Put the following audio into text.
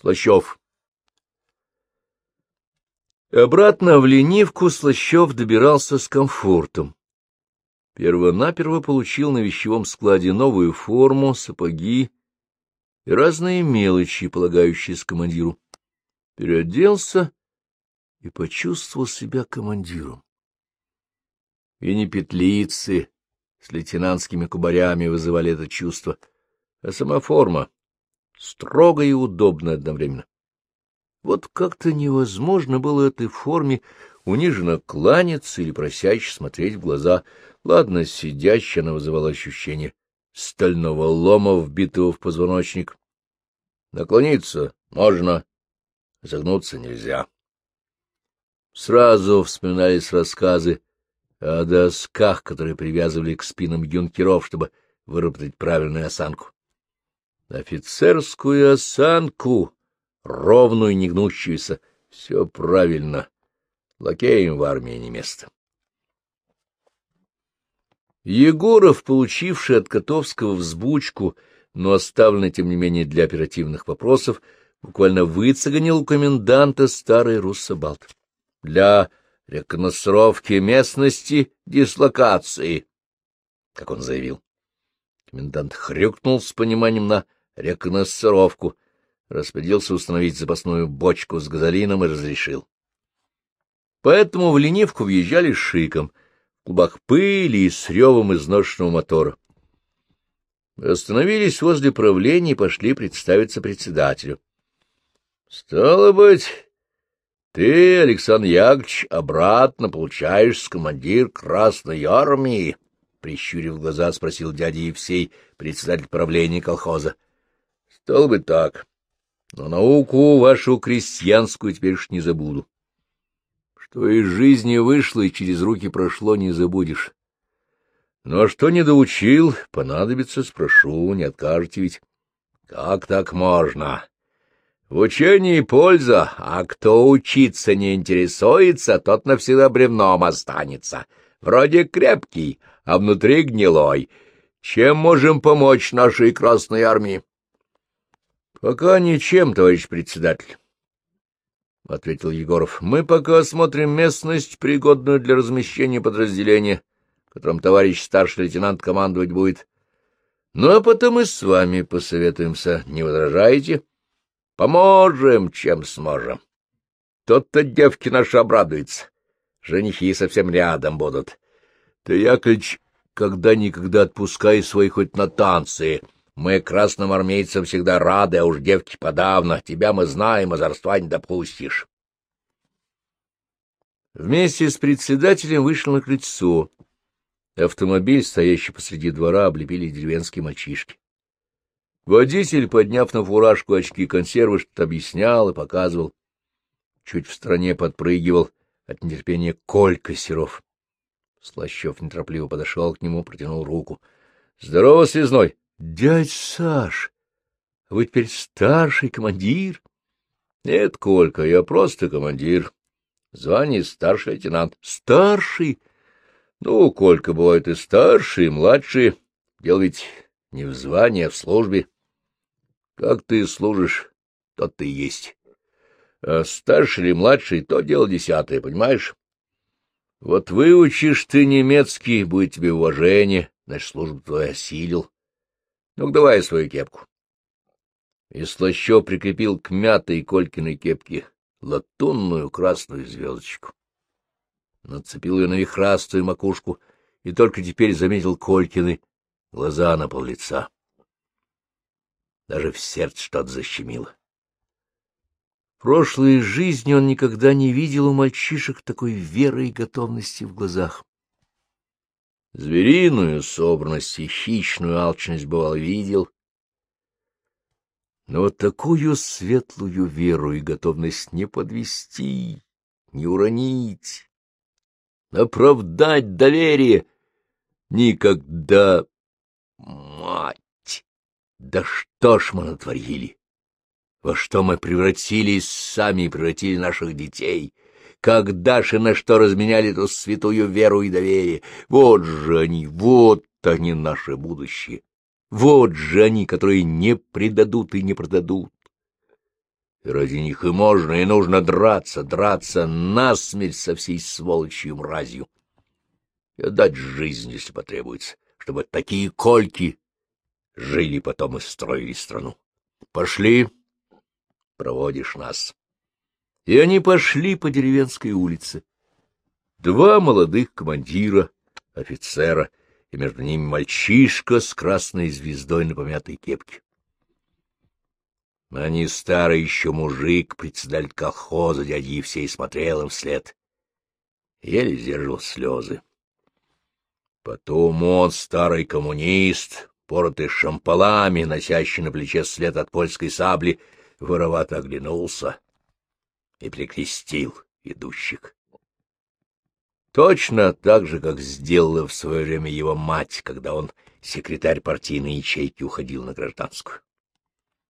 Слащев. Обратно в ленивку Слащев добирался с комфортом. Первонаперво получил на вещевом складе новую форму, сапоги и разные мелочи, полагающиеся командиру. Переоделся и почувствовал себя командиром. И не петлицы с лейтенантскими кубарями вызывали это чувство, а сама форма, строго и удобно одновременно. Вот как-то невозможно было этой форме униженно кланяться или просяще смотреть в глаза. Ладно, сидящая она вызывала ощущение стального лома, вбитого в позвоночник. Наклониться можно, загнуться нельзя. Сразу вспоминались рассказы о досках, которые привязывали к спинам юнкеров, чтобы выработать правильную осанку. Офицерскую осанку ровную, не гнущуюся. Все правильно. Лакеем в армии не место. Егоров, получивший от Котовского взбучку, но оставленный, тем не менее, для оперативных вопросов, буквально выцеганил у коменданта старый руссобалт. Для реконструировки местности дислокации, как он заявил. Комендант хрюкнул с пониманием на реконструировку — распорядился установить запасную бочку с газолином и разрешил. Поэтому в ленивку въезжали шиком, в клубах пыли и с ревом изношенного мотора. Остановились возле правления и пошли представиться председателю. — Стало быть, ты, Александр Яковлевич, обратно получаешь с командир Красной Армии? — прищурив глаза, спросил дядя Евсей, председатель правления колхоза. — Стало быть так. Но науку вашу крестьянскую теперь уж не забуду. Что из жизни вышло и через руки прошло, не забудешь. Ну а что не доучил, понадобится, спрошу, не откажете ведь. Как так можно? В учении польза, а кто учиться не интересуется, тот навсегда бревном останется. Вроде крепкий, а внутри гнилой. Чем можем помочь нашей Красной Армии? — Пока ничем, товарищ председатель, — ответил Егоров. — Мы пока осмотрим местность, пригодную для размещения подразделения, которым товарищ старший лейтенант командовать будет. Ну, а потом и с вами посоветуемся. Не возражаете? Поможем, чем сможем. Тот-то девки наши обрадуются. Женихи совсем рядом будут. Ты, Яковлевич, когда-никогда отпускай своих хоть на танцы, — мы красным армейцам всегда рады, а уж девки подавно. Тебя мы знаем, озорства не допустишь. Вместе с председателем вышел на крыльцо. Автомобиль, стоящий посреди двора, облепили деревенские мальчишки. Водитель, подняв на фуражку очки консервы, что-то объяснял и показывал. Чуть в стороне подпрыгивал от нетерпения Колька Серов. Слащев неторопливо подошел к нему, протянул руку. — Здорово, связной! — Дядь Саш, вы теперь старший командир? — Нет, Колька, я просто командир. Звание старший лейтенант. — Старший? Ну, Колька, бывает и старший, и младший. Дело ведь не в звании, а в службе. Как ты служишь, тот ты и есть. А старший или младший — то дело десятое, понимаешь? Вот выучишь ты немецкий, будет тебе уважение, значит, службу твою осилил. Ну-ка, давай свою кепку. И слаще прикрепил к мятой Колькиной кепке латунную красную звездочку. Нацепил ее на вихрастую макушку и только теперь заметил Колькины глаза на пол лица. Даже в сердце что-то защемило. В прошлой жизни он никогда не видел у мальчишек такой веры и готовности в глазах. Звериную собранность и хищную алчность, бывал, видел. Но вот такую светлую веру и готовность не подвести, не уронить, оправдать доверие никогда... Мать! Да что ж мы натворили? Во что мы превратились сами, превратили наших детей — как Даши на что разменяли эту святую веру и доверие. Вот же они, вот они наше будущее. Вот же они, которые не предадут и не продадут. Ради них и можно, и нужно драться, драться насмерть со всей сволочью мразью. И отдать жизнь, если потребуется, чтобы такие кольки жили потом и строили страну. Пошли, проводишь нас. И они пошли по деревенской улице. Два молодых командира, офицера, и между ними мальчишка с красной звездой на помятой кепке. Они старый еще мужик, председатель колхоза, дядя Евсей смотрел им вслед. Еле сдерживал слезы. Потом он, старый коммунист, поротый шампалами, носящий на плече след от польской сабли, воровато оглянулся и прикрестил идущих. Точно так же, как сделала в свое время его мать, когда он, секретарь партийной ячейки, уходил на гражданскую.